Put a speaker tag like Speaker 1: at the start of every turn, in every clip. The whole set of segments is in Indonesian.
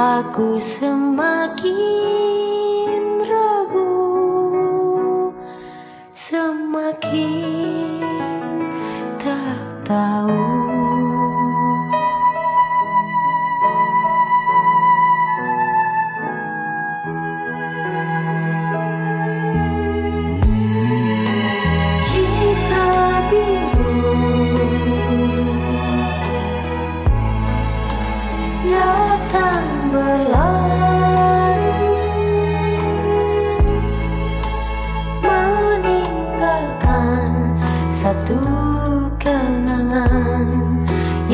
Speaker 1: Aku semakin ragu Semakin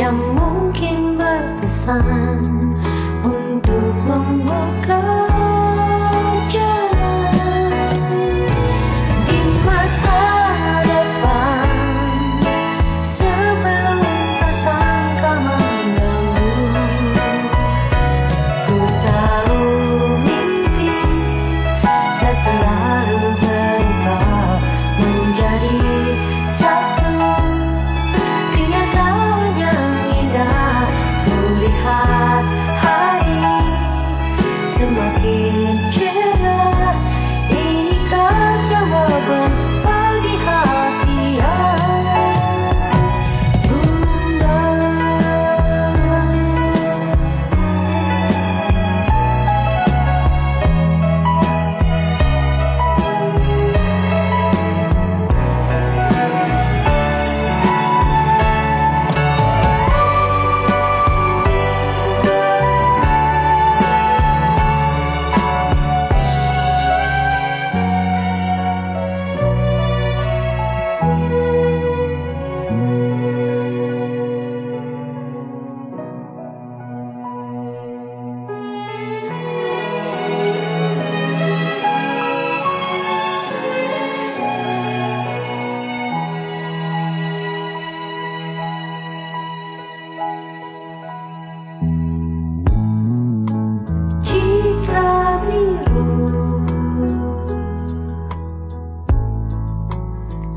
Speaker 1: yang mungkin berkesan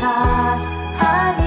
Speaker 1: high, high.